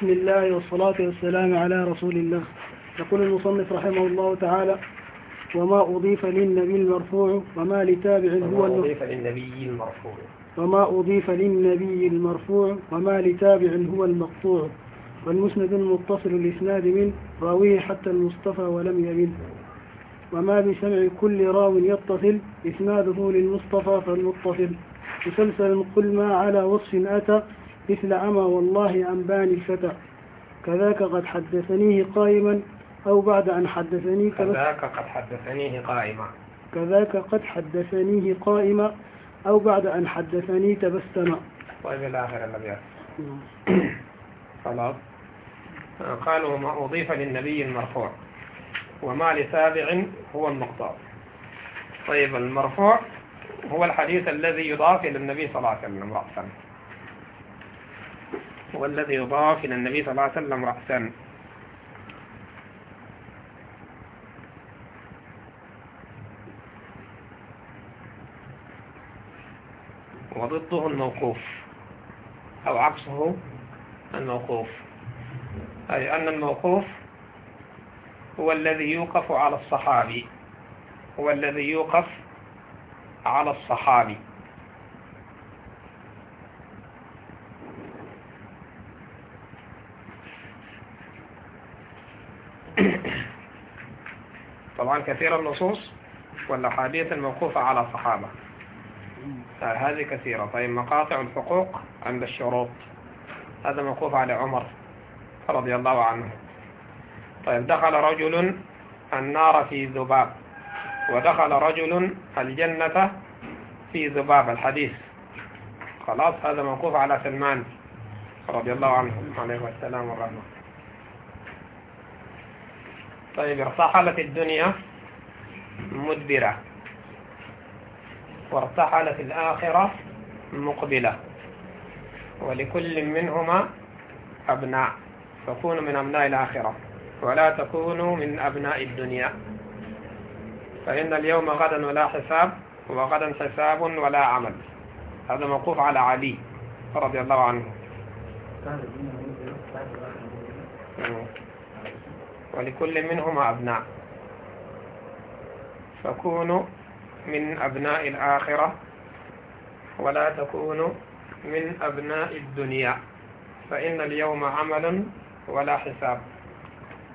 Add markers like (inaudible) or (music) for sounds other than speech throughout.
بسم الله والصلاة والسلام على رسول الله. يقول المصنف رحمه الله تعالى وما أضيف للنبي المرفوع وما لتابع هو وما أضيف للنبي المرفوع. وما أضيف للنبي المرفوع وما لتابع هو المقطوع. والمسند المتصل الإسناد من راويه حتى المصطفى ولم يمن وما بسمع كل راو يتصل إسناده للمصطفى فالمتصل. مسلسل قل ما على وصف أتى مثل أما والله أنباني الفتى. كذاك قد حدثنيه قائما أو بعد أن حدثني كذاك قد حدثنيه قائما. كذاك قد حدثنيه قائما أو بعد أن حدثني تبسم طيب الآخر الأبيات. (coughs) خلاص. قالوا ما أضيف للنبي المرفوع وما لتابع هو المقطع. طيب المرفوع هو الحديث الذي يضاف إلى النبي صلى الله عليه وسلم رأسا. هو الذي يضاف إلى النبي صلى الله عليه وسلم رأسا. وضده الموقوف أو عكسه الموقوف. أي أن الموقوف هو الذي يوقف على الصحابي. هو الذي يوقف على الصحابي. طبعا كثير النصوص والأحاديث الموقوفة على الصحابة. هذه كثيرة. طيب مقاطع الحقوق عند الشروط. هذا موقوف على عمر رضي الله عنه. طيب دخل رجل النار في ذباب. ودخل رجل الجنة في ذباب. الحديث. خلاص هذا موقوف على سلمان رضي الله عنه عليه السلام والرحمة. طيب ارتحلت الدنيا مدبرة وارتحلت الآخرة مقبلة ولكل منهما أبناء فكونوا من أبناء الآخرة ولا تكونوا من أبناء الدنيا. فإن اليوم غدا ولا حساب وغدا حساب ولا عمل. هذا موقوف على علي رضي الله عنه. ولكل منهما أبناء. فكونوا من أبناء الآخرة ولا تكونوا من أبناء الدنيا. فإن اليوم عمل ولا حساب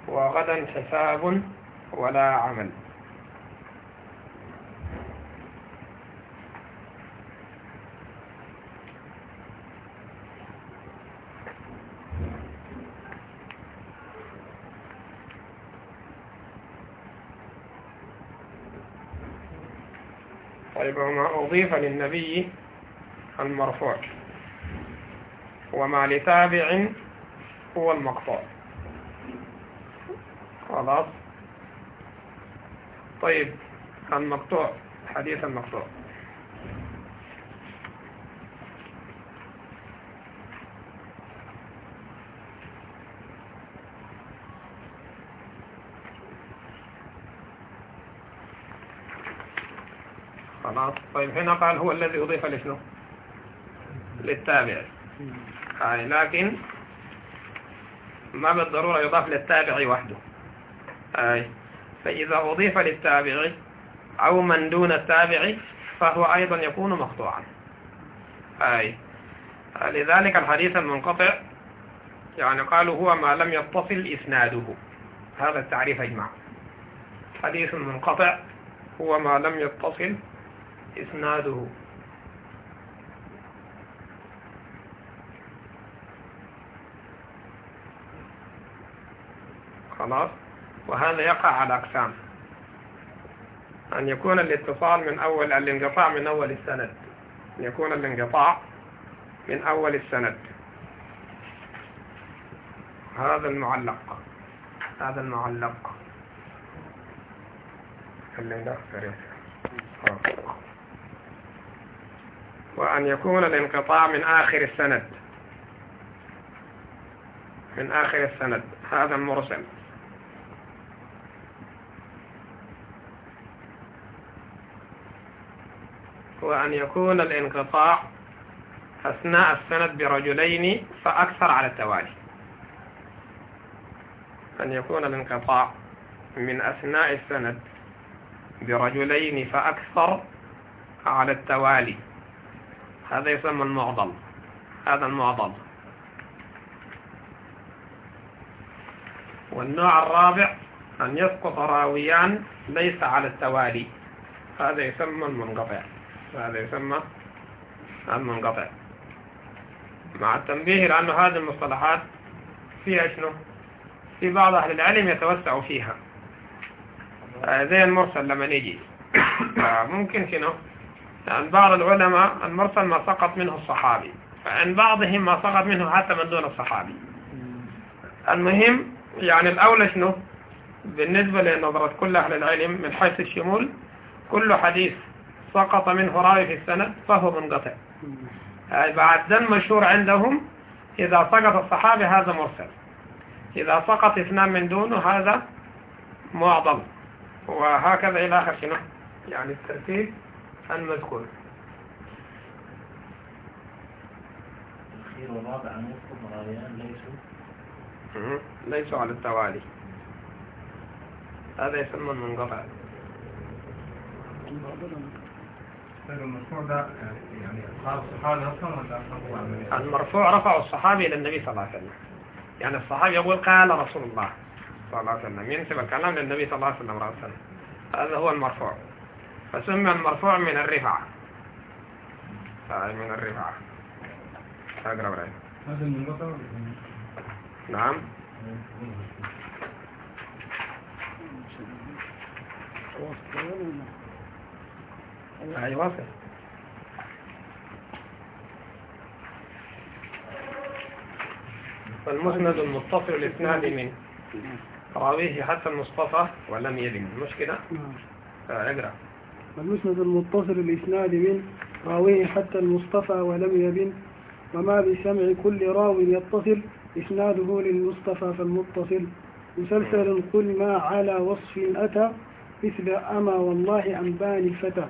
وغدا حساب ولا عمل. طيب وما أضيف للنبي المرفوع. وما لتابع هو المقطوع. خلاص؟ طيب المقطوع حديث المقطوع. خلاص. طيب هنا قال هو الذي أضيف لشنو؟ للتابع آه لكن ما بالضرورة يضاف للتابع وحده. آه فإذا أضيف للتابع أو من دون التابع فهو أيضا يكون مقطوعا. آه لذلك الحديث المنقطع يعني قالوا هو ما لم يتصل إسناده. هذا التعريف أجمع حديث منقطع هو ما لم يتصل إسناده. خلاص؟ وهذا يقع على أقسام. أن يكون الاتصال من أول الانقطاع من أول السند. أن يكون الانقطاع من أول السند. هذا المعلق. هذا المعلق. اللي وأن يكون الانقطاع من آخر السند. من آخر السند. هذا المرسل وأن يكون الانقطاع أثناء السند برجلين فأكثر على التوالي. أن يكون الانقطاع من أثناء السند برجلين فأكثر على التوالي. هذا يسمى المعضل. هذا المعضل. والنوع الرابع أن يسقط راويان ليس على التوالي. هذا يسمى المنقطع. هذا يسمى المنقطع. مع التنبيه لأن هذه المصطلحات فيها شنو؟ في بعض أهل العلم يتوسع فيها. زي المرسل لما نيجي. (coughs) ممكن شنو؟ يعني بعض العلماء المرسل ما سقط منه الصحابي فعن بعضهم ما سقط منه حتى من دون الصحابي. المهم يعني الأولى شنو؟ بالنسبة لنظرة كل أهل العلم من حيث الشمول كل حديث سقط منه راوي في السند فهو منقطع. بعد ذن مشهور عندهم إذا سقط الصحابي هذا مرسل. إذا سقط اثنان من دونه هذا معضل. وهكذا إلى آخر شنو؟ يعني الترتيب. المذكور. الأخير والرابع يكتب راويان ليسوا. ليسوا على التوالي. هذا يسمى المنقطع. ده يعني ولا المرفوع رفع الصحابي إلى النبي صلى الله عليه وسلم. يعني الصحابي يقول قال رسول الله صلى الله عليه وسلم. ينسب الكلام للنبي صلى الله عليه وسلم هذا هو المرفوع. فسمى المرفوع من الرفعة من الرفعة برأي هذا المنقطع نعم. هاي واصل. فالمسند المتصل الإسناد من راويه حتى المصطفى ولم يلم مش كده اقرأ. المسند المتصل الإسناد من راويه حتى المصطفى ولم يبن وما بسمع كل راو يتصل إسناده للمصطفى فالمتصل. مسلسل قل ما على وصف أتى مثل أما والله أنباني فتى.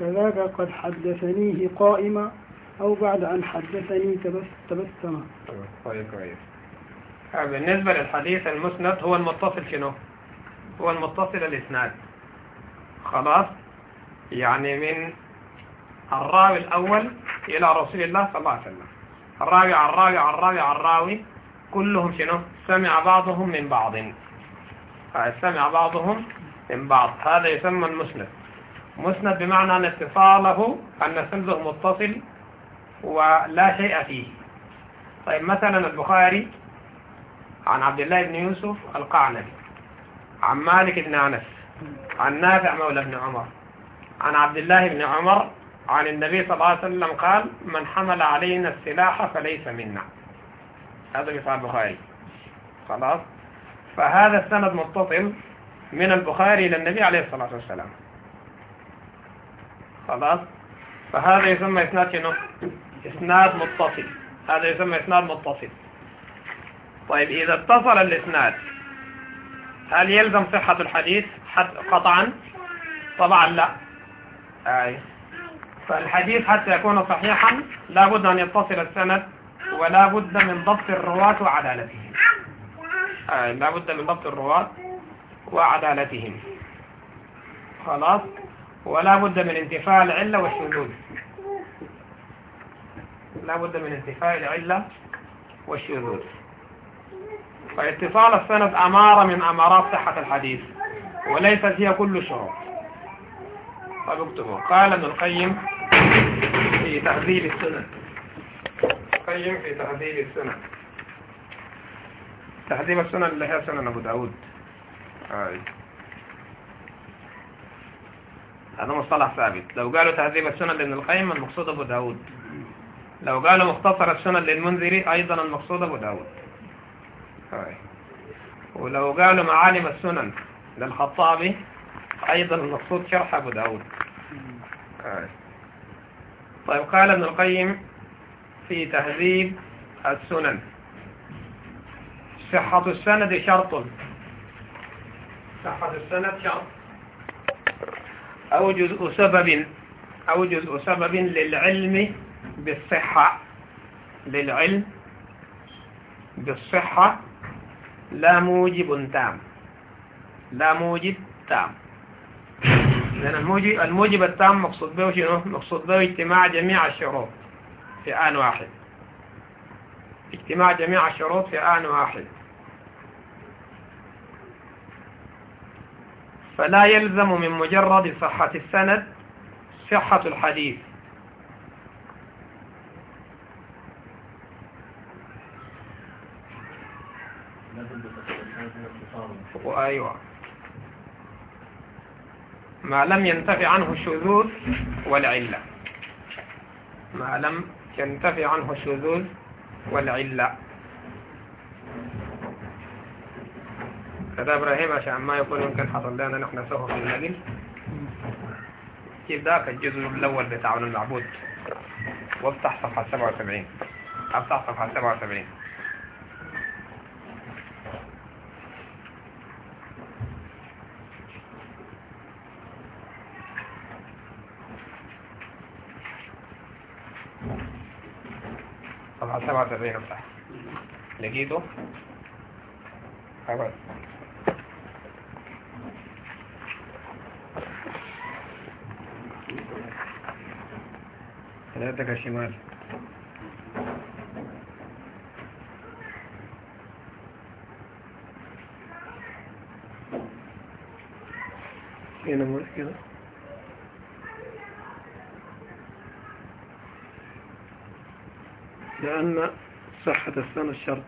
كذاك قد حدثنيه قائما أو بعد أن حدثني تبس تبسم. طيب كويس. آه، بالنسبة للحديث المسند هو المتصل شنو؟ هو المتصل الإسناد. خلاص؟ يعني من الراوي الأول إلى رسول الله صلى الله عليه وسلم. الراوي عن الراوي عن الراوي عن الراوي كلهم شنو؟ سمع بعضهم من بعض. آه، سمع بعضهم من بعض. هذا يسمى المسند. مسند بمعنى أن اتصاله أن سنده متصل ولا شيء فيه. طيب مثلا البخاري عن عبد الله بن يوسف القعنبي عن مالك بن أنس عن نافع مولى بن عمر. عن عبد الله بن عمر عن النبي صلى الله عليه وسلم قال من حمل علينا السلاح فليس منا. هذا مثال البخاري. خلاص؟ فهذا السند متصل من البخاري إلى النبي عليه الصلاة والسلام. خلاص؟ فهذا يسمى إسناد شنو؟ إسناد متصل. هذا يسمى إسناد متصل. طيب إذا اتصل الإسناد هل يلزم صحة الحديث؟ حد قطعا؟ طبعا لا. أي. فالحديث حتى يكون صحيحا لا بد أن يتصل السند ولا بد من ضبط الرواة وعدالتهم. أي لا بد من ضبط الرواة وعدالتهم. خلاص؟ ولا بد من انتفاء العلة والشذوذ. لا بد من انتفاء العلة والشذوذ. فاتصال السند أمارة من أمارات صحة الحديث وليست هي كل شروط. طيب اكتبوا. قال ابن القيم في تهذيب السنن القيم في تهذيب السنن تهذيب السنن اللي هي سنن أبو داود. آه. هذا مصطلح ثابت. لو قالوا تهذيب السنن لابن القيم المقصود أبو داود. لو قالوا مختصر السنن للمنذري أيضا المقصود أبو داود. هاي. ولو قالوا معالم السنن للخطابي أيضا المقصود شرح أبو داود. هاي. طيب قال ابن القيم في تهذيب السنن صحة السند شرط. صحة السند شرط. أو جزء سبب أو جزء سبب للعلم بالصحة. للعلم بالصحة لا موجب تام. لا موجب تام. لأن الموجب, الموجب التام مقصود به شنو؟ مقصود به اجتماع جميع الشروط في آن واحد. اجتماع جميع الشروط في آن واحد. فلا يلزم من مجرد صحة السند صحة الحديث. أيوة. ما لم ينتفع عنه الشذوذ والعلة. ما لم ينتفع عنه الشذوذ والعلة. كذا إبراهيم عشان ما يقول يمكن حصل لنا نحن سوف في النقل كيف ذاك الجزء الأول بتاع المعبود؟ وافتح صفحة 77 أفتح صفحة 77 صفحة 77 افتح لقيته خلاص ثلاثة شمال هنا مش كده لأن صحة السنة الشرط.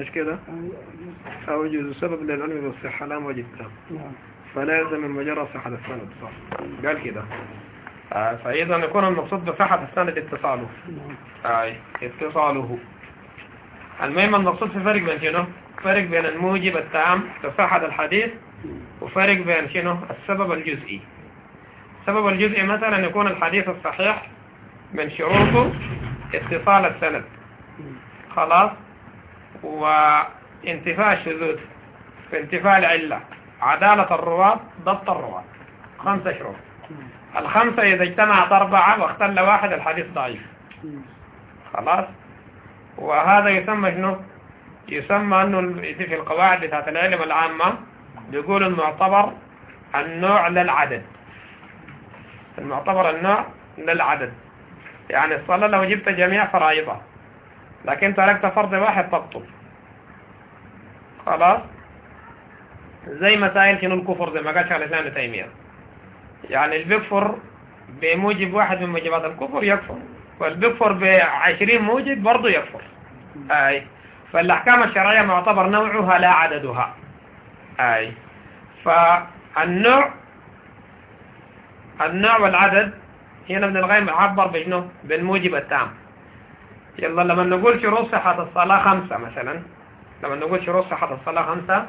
مش كده؟ أو يجوز سبب للعلم بالصحة لا موجب تام نعم. فلا يلزم من مجرد صحة السند صح قال كده. آه فإذا يكون المقصود بصحة السند اتصاله. نعم. أي اتصاله. المهم المقصود في فرق بين شنو؟ فرق بين الموجب التام لصحة الحديث وفرق بين شنو؟ السبب الجزئي. السبب الجزئي مثلا يكون الحديث الصحيح من شروطه اتصال السند. خلاص؟ وانتفاء الشذوذ. انتفاء العلة. عدالة الرواة ضبط الرواة. خمسة شروط. الخمسة إذا اجتمعت أربعة واختل واحد الحديث ضعيف. خلاص؟ وهذا يسمى شنو؟ يسمى أنه في القواعد بتاعت العلم العامة بيقول المعتبر النوع للعدد. المعتبر النوع للعدد. يعني الصلاة لو جبت جميع فرائضها. لكن تركت فرض واحد تبطل خلاص؟ زي مسائل شنو الكفر زي ما قال شيخ الإسلام ابن تيمية. يعني اللي بيكفر بموجب واحد من موجبات الكفر يكفر. واللي بيكفر بعشرين موجب برضه يكفر. أي. فالأحكام الشرعية معتبر نوعها لا عددها. أي. فالنوع النوع والعدد هنا ابن القيم عبر بشنو بالموجب التام يلا لما نقول شروط صحة الصلاة خمسة مثلا لما نقول شروط صحة الصلاة خمسة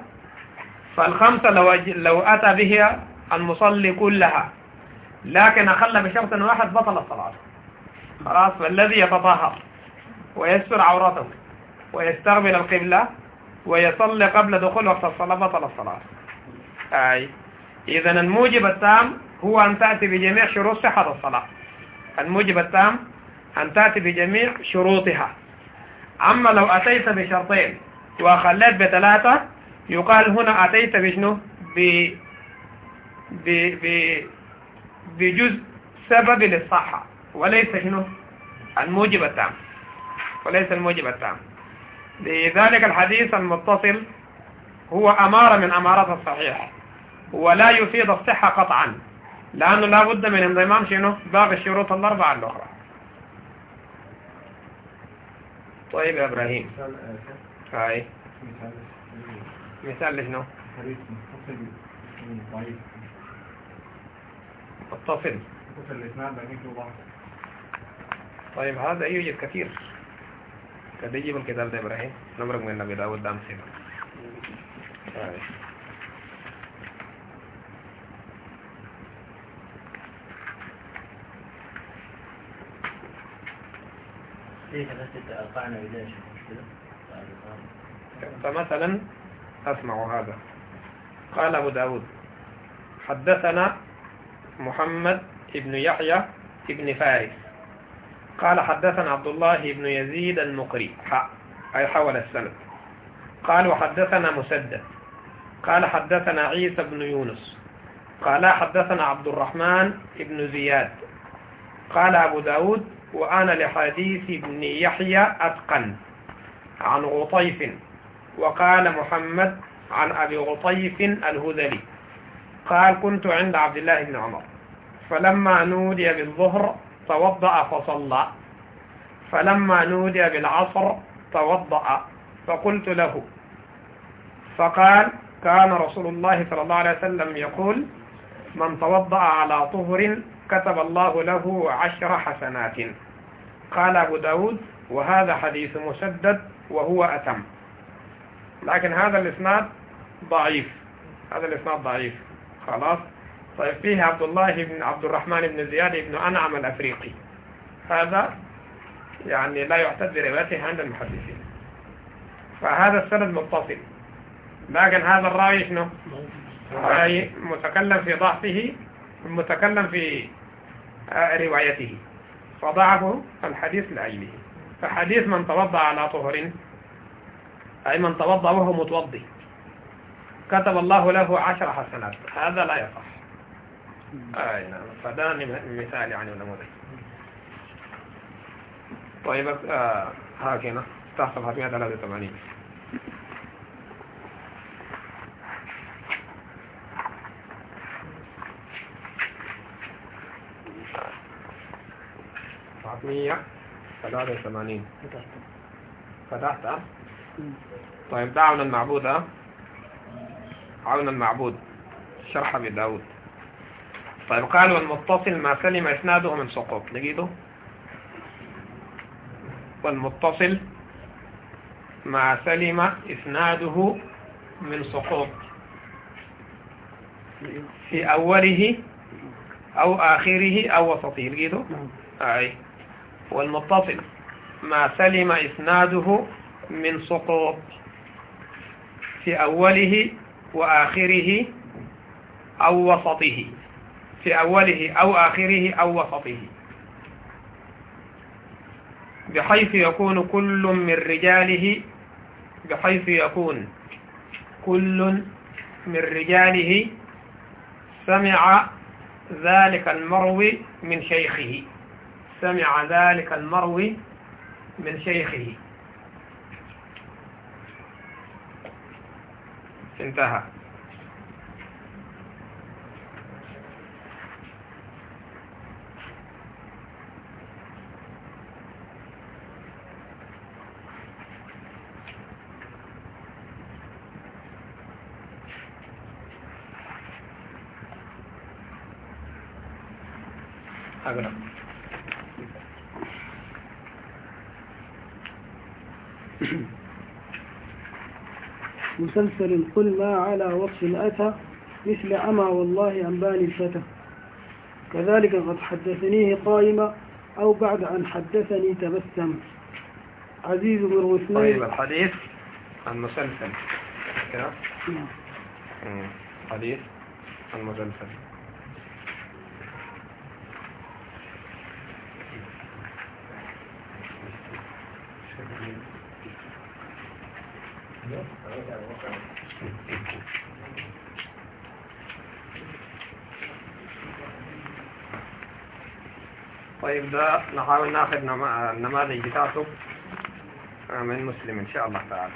فالخمسة لو. لو أتى بها المصلي كلها لكن أخل بشرط واحد بطل الصلاة خلاص فالذي يتطهر ويستر عورته ويستقبل القبلة ويصلي قبل دخول وقت الصلاة بطل الصلاة أي إذا الموجب التام هو أن تأتي بجميع شروط صحة الصلاة. الموجب التام أن تأتي بجميع شروطها. أما لو أتيت بشرطين وخليت بثلاثة يقال هنا أتيت بشنو؟ ب... ب... ب... بجزء سبب للصحة. وليس شنو؟ الموجب التام. وليس الموجب التام. لذلك الحديث المتصل هو أمارة من أمارات الصحيح. ولا يفيد الصحة قطعا. لأنه لا بد من انضمام شنو باقي الشروط الأربعة الأخرى. طيب يا إبراهيم. آه، هاي. مثال مثال لشنو؟ متصل الإسناد بينك وبعض طيب هذا يوجد كثير. قد يجيب الكتاب ده إبراهيم؟ نمرق من النبي داود دام سيبا فمثلا أسمع هذا. قال أبو داود حدثنا محمد ابن يحيى ابن فارس. قال حدثنا عبد الله بن يزيد المقري أي حول السند. قال وحدثنا مسدد. قال حدثنا عيسى بن يونس. قال حدثنا عبد الرحمن بن زياد. قال أبو داود وأنا لحديث ابن يحيى أتقن عن غطيف وقال محمد عن أبي غطيف الهذلي قال كنت عند عبد الله بن عمر فلما نودي بالظهر توضأ فصلى فلما نودي بالعصر توضأ فقلت له فقال كان رسول الله صلى الله عليه وسلم يقول من توضأ على طهر كتب الله له عشر حسنات. قال أبو داود وهذا حديث مسدد وهو أتم. لكن هذا الإسناد ضعيف. هذا الإسناد ضعيف. خلاص. طيب فيه عبد الله بن عبد الرحمن بن زياد بن أنعم الأفريقي. هذا يعني لا يعتد بروايته عند المحدثين. فهذا السند متصل. لكن هذا الراوي شنو؟ أي متكلم في ضعفه متكلم في روايته. فضعفه الحديث لعينه. فحديث من توضع على طهر أي من توضع وهو متوضي كتب الله له عشر حسنات. هذا لا يصح. أي نعم. فده مثال يعني ونموذج طيب آه هكذا تحت 783 مية. ثلاثة وثمانين فتحت طيب ده عون المعبود ها؟ عون المعبود. شرح أبي داود. طيب قال والمتصل ما سلم إسناده من سقوط. لقيته؟ والمتصل ما سلم إسناده من سقوط. في أوله أو آخره أو وسطه. لقيته؟ أي. والمتصل ما سلم إسناده من سقوط في أوله وآخره أو وسطه. في أوله أو آخره أو وسطه. بحيث يكون كل من رجاله بحيث يكون كل من رجاله سمع ذلك المروي من شيخه. سمع ذلك المروي من شيخه. انتهى. مسلسل قل ما على وصف أتى مثل أما والله أنباني الفتى. كذلك قد حدثنيه قائما أو بعد أن حدثني تبسم. عزيز بن طيب اثنين الحديث المسلسل. كده نعم. حديث المسلسل. طيب ده نحاول ناخذ نما- النماذج بتاعته آه، من مسلم إن شاء الله تعالى.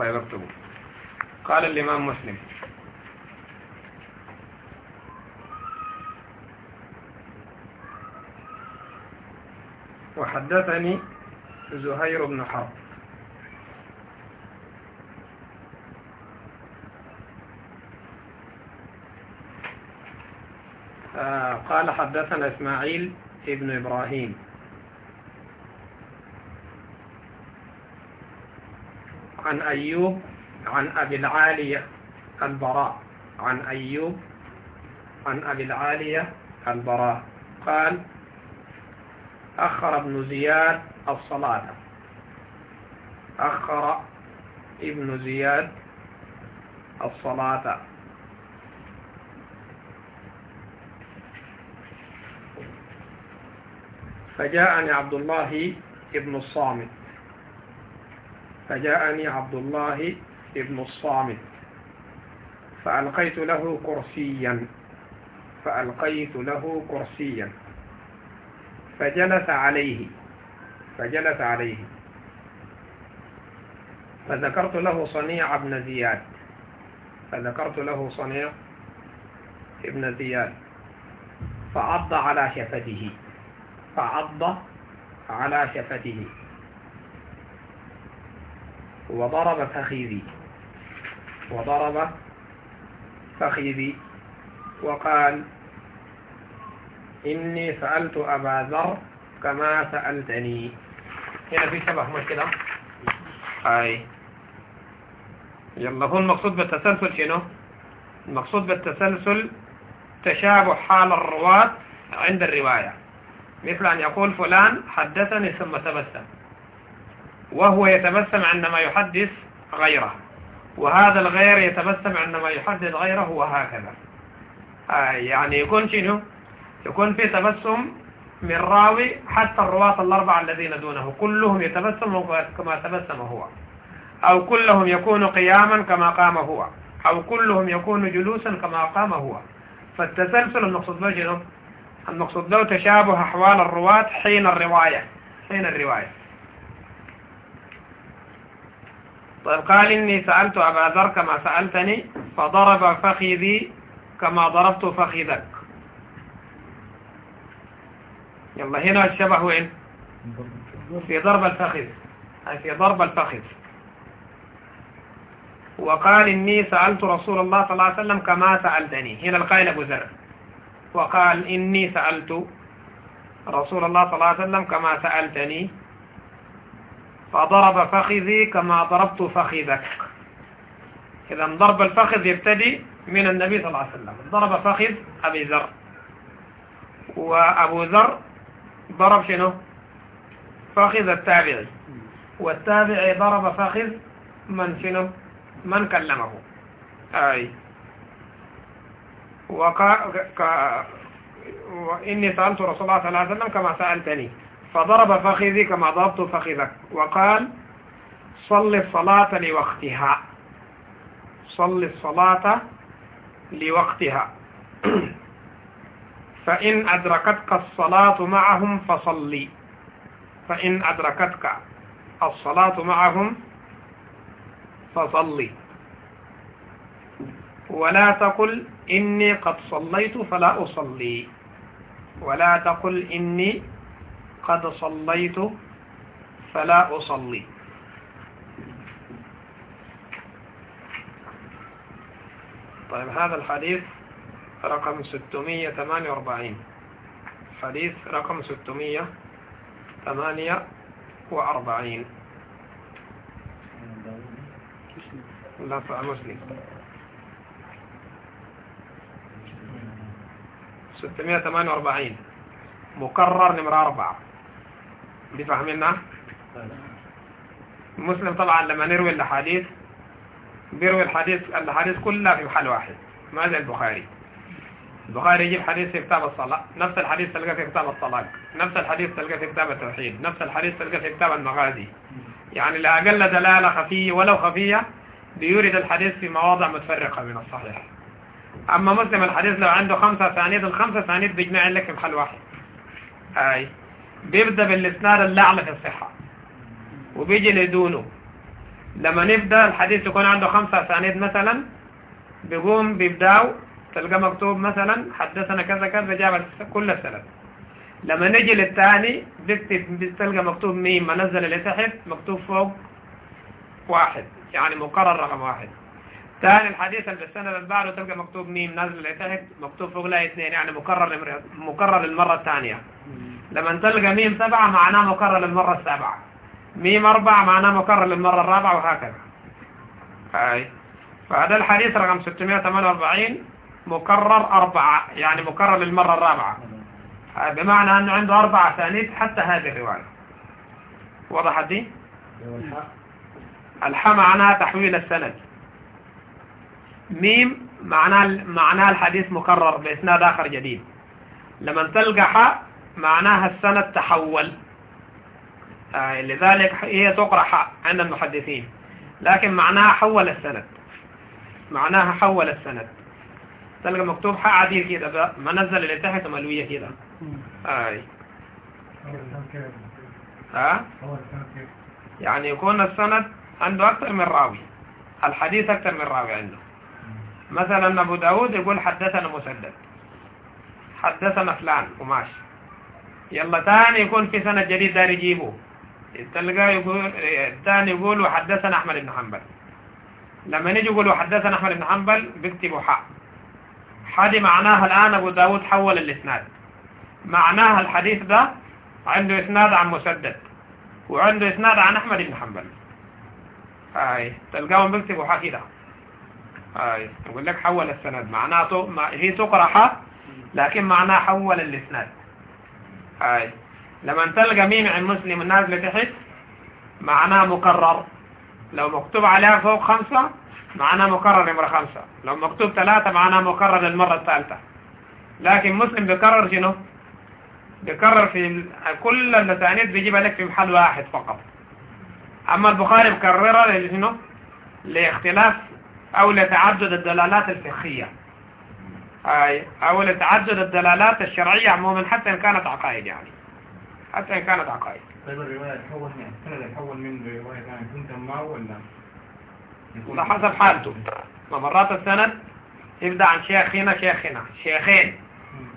اكتبوا قال الإمام مسلم. وحدثني زهير بن حرب. آه قال حدثنا إسماعيل ابن إبراهيم. عن أيوب عن أبي العالية البراء. عن أيوب عن أبي العالية البراء. قال أخر ابن زياد الصلاة. أخر ابن زياد الصلاة. فجاءني عبد الله ابن الصامت. فجاءني عبد الله ابن الصامت فألقيت له كرسيا فألقيت له كرسيا فجلس عليه فجلس عليه. فذكرت له صنيع ابن زياد فذكرت له صنيع ابن زياد فعض على شفته فعض على شفته وضرب فخذي. وضرب فخذي. وقال إني سألت أبا ذر كما سألتني. هنا في شبه مش كده؟ أي يلا هو المقصود بالتسلسل شنو؟ المقصود بالتسلسل تشابه حال الرواة عند الرواية. مثل أن يقول فلان حدثني ثم تبسم. وهو يتبسم عندما يحدث غيره. وهذا الغير يتبسم عندما يحدث غيره وهكذا. آه يعني يكون شنو؟ يكون في تبسم من راوي حتى الرواة الأربعة الذين دونه. كلهم يتبسم كما تبسم هو. أو كلهم يكون قياما كما قام هو. أو كلهم يكون جلوسا كما قام هو. فالتسلسل المقصود به المقصود له تشابه أحوال الرواة حين الرواية. حين الرواية. طيب قال إني سألت أبا ذر كما سألتني فضرب فخذي كما ضربت فخذك. يلا هنا الشبه وين؟ في ضرب الفخذ. أي في ضرب الفخذ. وقال إني سألت رسول الله صلى الله عليه وسلم كما سألتني. هنا القائل أبو ذر. وقال إني سألت رسول الله صلى الله عليه وسلم كما سألتني. فضرب فخذي كما ضربت فخذك. إذا ضرب الفخذ يبتدي من النبي صلى الله عليه وسلم. ضرب فخذ أبي ذر. وأبو ذر ضرب شنو؟ فخذ التابعي. والتابعي ضرب فخذ من شنو؟ من كلمه. أي. وقال وإني سألت رسول الله صلى الله عليه وسلم كما سألتني. فضرب فخذي كما ضربت فخذك. وقال صل الصلاة لوقتها. صل الصلاة لوقتها. (clears throat) فإن أدركتك الصلاة معهم فصلي. فإن أدركتك الصلاة معهم فصلي. ولا تقل إني قد صليت فلا أصلي. ولا تقل إني قد صليت فلا أصلي. طيب هذا الحديث رقم 648 حديث رقم 648 لا مسلم. 648 مكرر نمرة أربعة. دي فاهمينها مسلم طبعا لما نروي الأحاديث بيروي الحديث الأحاديث كلها في محل واحد ما زي البخاري. البخاري يجيب حديث في كتاب الصلاة نفس الحديث تلقاه في كتاب الطلاق نفس الحديث تلقاه في كتاب التوحيد نفس الحديث تلقاه في كتاب المغازي. يعني لأقل دلالة خفية ولو خفية بيورد الحديث في مواضع متفرقة من الصحيح. أما مسلم الحديث لو عنده خمسة ثانية الخمسة ثانية بيجمع لك في محل واحد. أي. بيبدأ بالإسناد الأعلى في الصحة. وبيجي لدونه. لما نبدأ الحديث يكون عنده خمسة أسانيد مثلا بيقوم بيبداو تلقى مكتوب مثلا حدثنا كذا كذا جاب كل السند. لما نجي للثاني بيكتب بتلقى مكتوب ميم منزل لتحت مكتوب فوق واحد. يعني مقرر رقم واحد. ثاني الحديث اللي بالسند اللي بعده تلقى مكتوب ميم نازل لتحت مكتوب فوق لا اثنين يعني مكرر مكرر المرة الثانية. لما تلقى ميم سبعة معناه مكرر للمرة السابعة. ميم أربعة معناه مكرر للمرة الرابعة وهكذا. هاي فهذا الحديث رقم 648 مكرر أربعة يعني مكرر للمرة الرابعة. بمعنى أنه عنده أربع أسانيد حتى هذه الرواية. وضحت دي؟ الحاء معناها تحويل السند. ميم معناه معناها الحديث مكرر بإسناد آخر جديد. لما تلقى حاء معناها السند تحول. آه لذلك هي تقرأ عند المحدثين. لكن معناها حول السند. معناها حول السند. تلقى مكتوب حاء عديل كده منزل اللي تحت ملوية كده. آي. ها؟ يعني يكون السند عنده أكثر من راوي. الحديث أكثر من راوي عنده. مثلا أبو داود يقول حدثنا مسدد. حدثنا فلان وماشي. يلا تاني يكون في سند جديد دار يجيبه. تلقاه يقول الثاني يقول وحدثنا أحمد بن حنبل. لما نيجي يقول وحدثنا أحمد بن حنبل بيكتبوا حاء. حدي معناها الآن أبو داود حول الإسناد. معناها الحديث ده عنده إسناد عن مسدد وعنده إسناد عن أحمد بن حنبل. هاي تلقاهم بيكتبوا حاء كده. هاي يقول لك حول السند. معناته هي تقرأ حاء لكن معناه حول الإسناد. هاي لما تلقى ميم عن مسلم النازل تحت معناه مكرر. لو مكتوب عليها فوق خمسة معناه مكرر نمرة خمسة. لو مكتوب ثلاثة معناه مكرر للمرة الثالثة. لكن مسلم بيكرر شنو؟ بيكرر في كل التأنيث بيجيبها لك في محل واحد فقط. أما البخاري بكررها لشنو؟ لاختلاف أو لتعدد الدلالات الفقهية. أي أو لتعدد الدلالات الشرعية عموما حتى إن كانت عقائد يعني. حتى إن كانت عقائد. طيب الرواية تحول يعني السند يتحول من رواية ثانية. كنت معه ولا؟ على حسب حالته. مرات السند يبدأ عن شيخ هنا شيخ هنا شيخين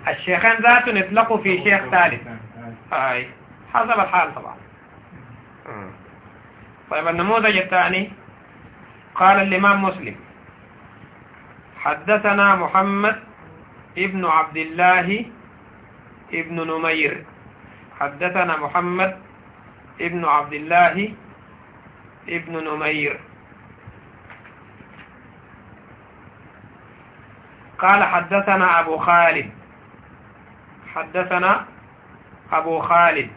الشيخين ذاته نطلقوا في شيخ ثالث. أي. حسب الحال طبعا. طيب النموذج الثاني. قال الإمام مسلم حدثنا محمد ابن عبد الله ابن نمير. حدثنا محمد ابن عبد الله ابن نمير. قال حدثنا أبو خالد. حدثنا أبو خالد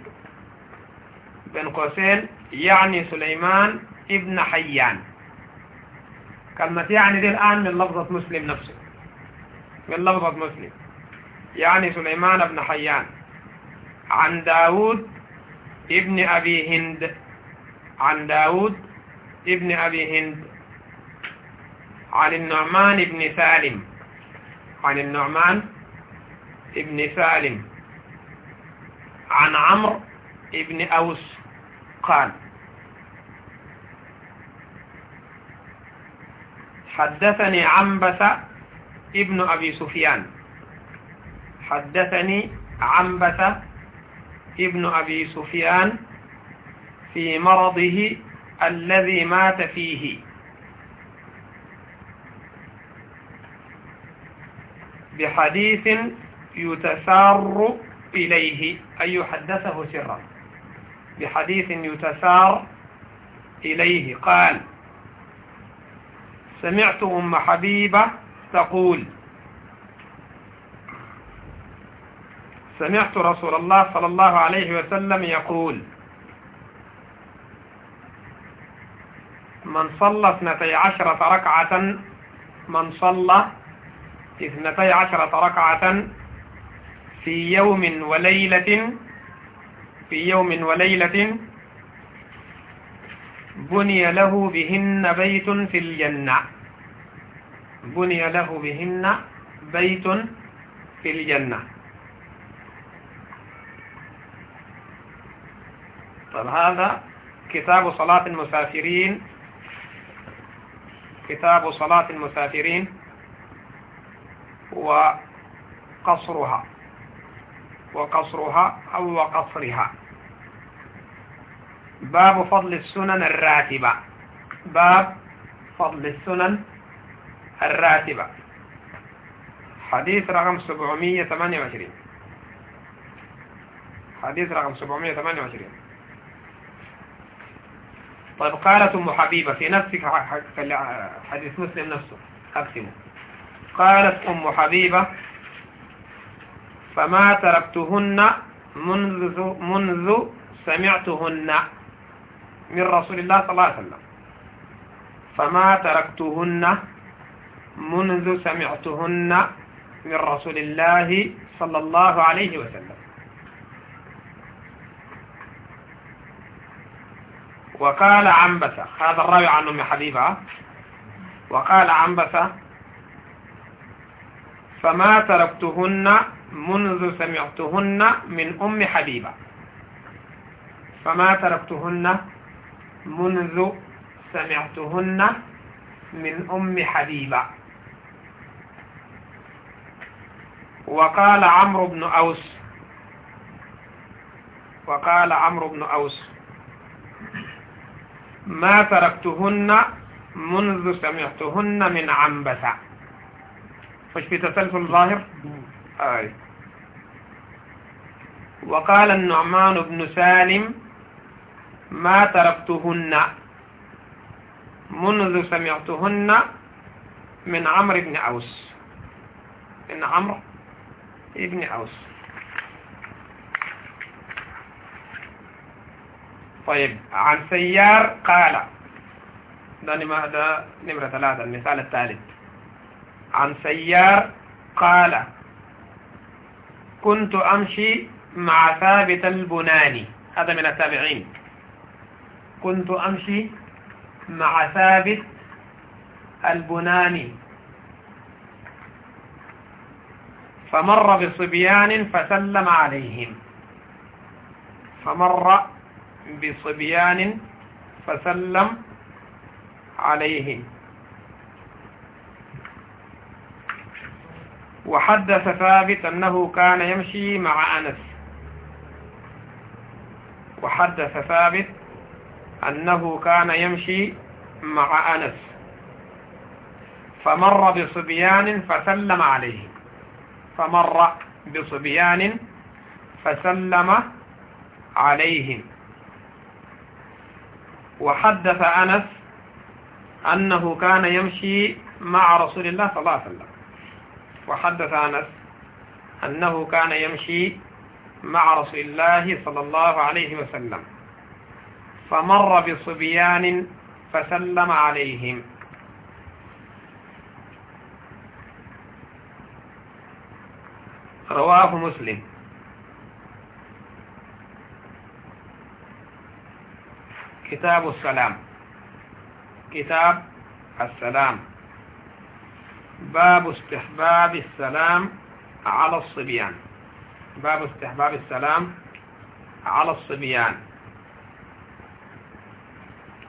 بن قوسين يعني سليمان ابن حيان. كلمة يعني دي الآن من لفظة مسلم نفسه. من لفظة مسلم. يعني سليمان بن حيان. عن داود ابن أبي هند. عن داود ابن أبي هند. عن النعمان بن سالم. عن النعمان ابن سالم. عن عمرو ابن أوس قال حدثني عنبسة ابن أبي سفيان. حدثني عنبسة ابن أبي سفيان في مرضه الذي مات فيه. بحديث يتسار إليه أي يحدثه سرا. بحديث يتسار إليه قال سمعت أم حبيبة تقول سمعت رسول الله صلى الله عليه وسلم يقول من صلى اثنتي عشرة ركعة من صلى اثنتي عشرة ركعة في يوم وليلة في يوم وليلة بني له بهن بيت في الجنة. بني له بهن بيت في الجنة. طب هذا كتاب صلاة المسافرين. كتاب صلاة المسافرين وقصرها. وقصرها أو وقصرها. باب فضل السنن الراتبة. باب فضل السنن الراتبة. حديث رقم 728 حديث رقم 728 طيب قالت أم حبيبة في نفسك حديث مسلم نفسه أقسمه. قالت أم حبيبة فما تركتهن منذ, منذ سمعتهن من رسول الله صلى الله عليه وسلم. فما تركتهن منذ سمعتهن من رسول الله صلى الله عليه وسلم. وقال عنبسة هذا الراوي عن أم حبيبة. وقال عنبسة فما تركتهن منذ سمعتهن من أم حبيبة. فما تركتهن منذ سمعتهن من أم حبيبة. وقال عمرو بن أوس. وقال عمرو بن أوس. ما تركتهن منذ سمعتهن من عنبسة. مش في تسلسل ظاهر آي. وقال النعمان بن سالم ما تركتهن منذ سمعتهن من عمرو بن أوس. من عمرو بن أوس طيب عن سيار قال ده نمرة ثلاثة المثال الثالث. عن سيار قال كنت أمشي مع ثابت البناني. هذا من التابعين. كنت أمشي مع ثابت البناني. فمر بصبيان فسلم عليهم. فمر بصبيان فسلم عليهم. وحدث ثابت أنه كان يمشي مع أنس. وحدث ثابت أنه كان يمشي مع أنس. فمر بصبيان فسلم عليه فمر بصبيان فسلم عليهم. وحدث أنس أنه كان يمشي مع رسول الله صلى الله عليه وسلم. وحدث أنس أنه كان يمشي مع رسول الله صلى الله عليه وسلم. فمر بصبيان فسلم عليهم. رواه مسلم. كتاب السلام. كتاب السلام. باب استحباب السلام على الصبيان. باب استحباب السلام على الصبيان.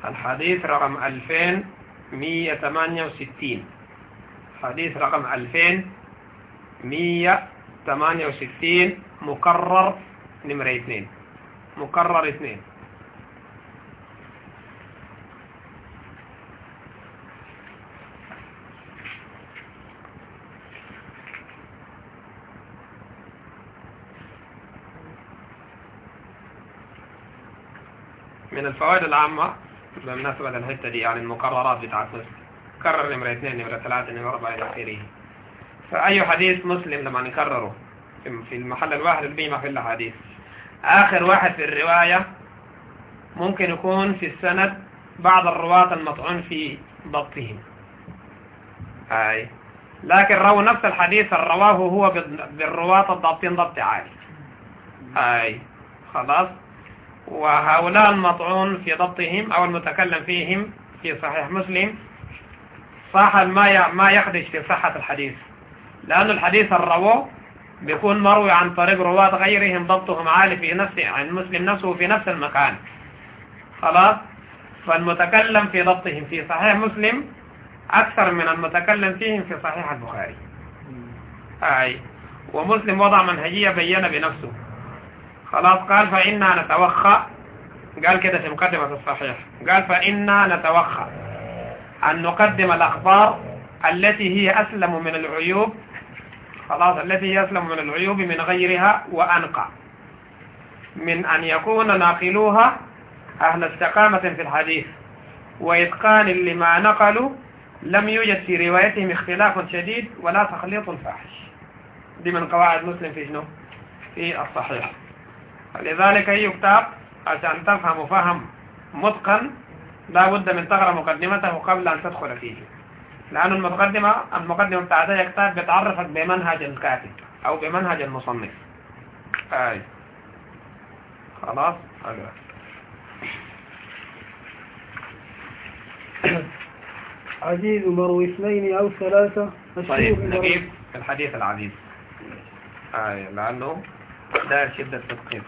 الحديث رقم 2168 حديث رقم 2168 مكرر نمرة 2 مكرر 2 من الفوائد العامة بمناسبة الحتة دي يعني المقررات بتاعت مسلم كرر نمرة اثنين نمرة ثلاثة نمرة أربعة إلى آخره. فأي حديث مسلم لما نكرره؟ في المحل الواحد اللي ما في إلا حديث آخر واحد في الرواية ممكن يكون في السند بعض الرواة المطعون في ضبطهم أي لكن رو نفس الحديث الرواه هو بالرواة الضابطين ضبط عالي. أي خلاص. وهؤلاء المطعون في ضبطهم أو المتكلم فيهم في صحيح مسلم صح ما ما يخدش في صحة الحديث. لأن الحديث الرواه بيكون مروي عن طريق رواة غيرهم ضبطهم عالي في نفس عن مسلم نفسه في نفس المكان. خلاص؟ فالمتكلم في ضبطهم في صحيح مسلم أكثر من المتكلم فيهم في صحيح البخاري. أي. ومسلم وضع منهجية بين بنفسه. خلاص؟ قال فإنا نتوخى. قال كده في مقدمة الصحيح. قال فإنا نتوخى أن نقدم الأخبار التي هي أسلم من العيوب خلاص التي هي أسلم من العيوب من غيرها وأنقى. من أن يكون ناقلوها أهل استقامة في الحديث وإتقان لما نقلوا لم يوجد في روايتهم اختلاف شديد ولا تخليط فاحش. دي من قواعد مسلم في شنو؟ في الصحيح. لذلك أي كتاب عشان تفهم فهم متقن لا بد من تقرأ مقدمته قبل أن تدخل فيه. لأن المقدمة المقدمة بتاعت أي كتاب بتعرفك بمنهج الكاتب أو بمنهج المصنف. آي. خلاص؟ أيوة. عزيز مروي اثنين أو ثلاثة. طيب نجيب الحديث العزيز آي لأنه داير شدة تدقيق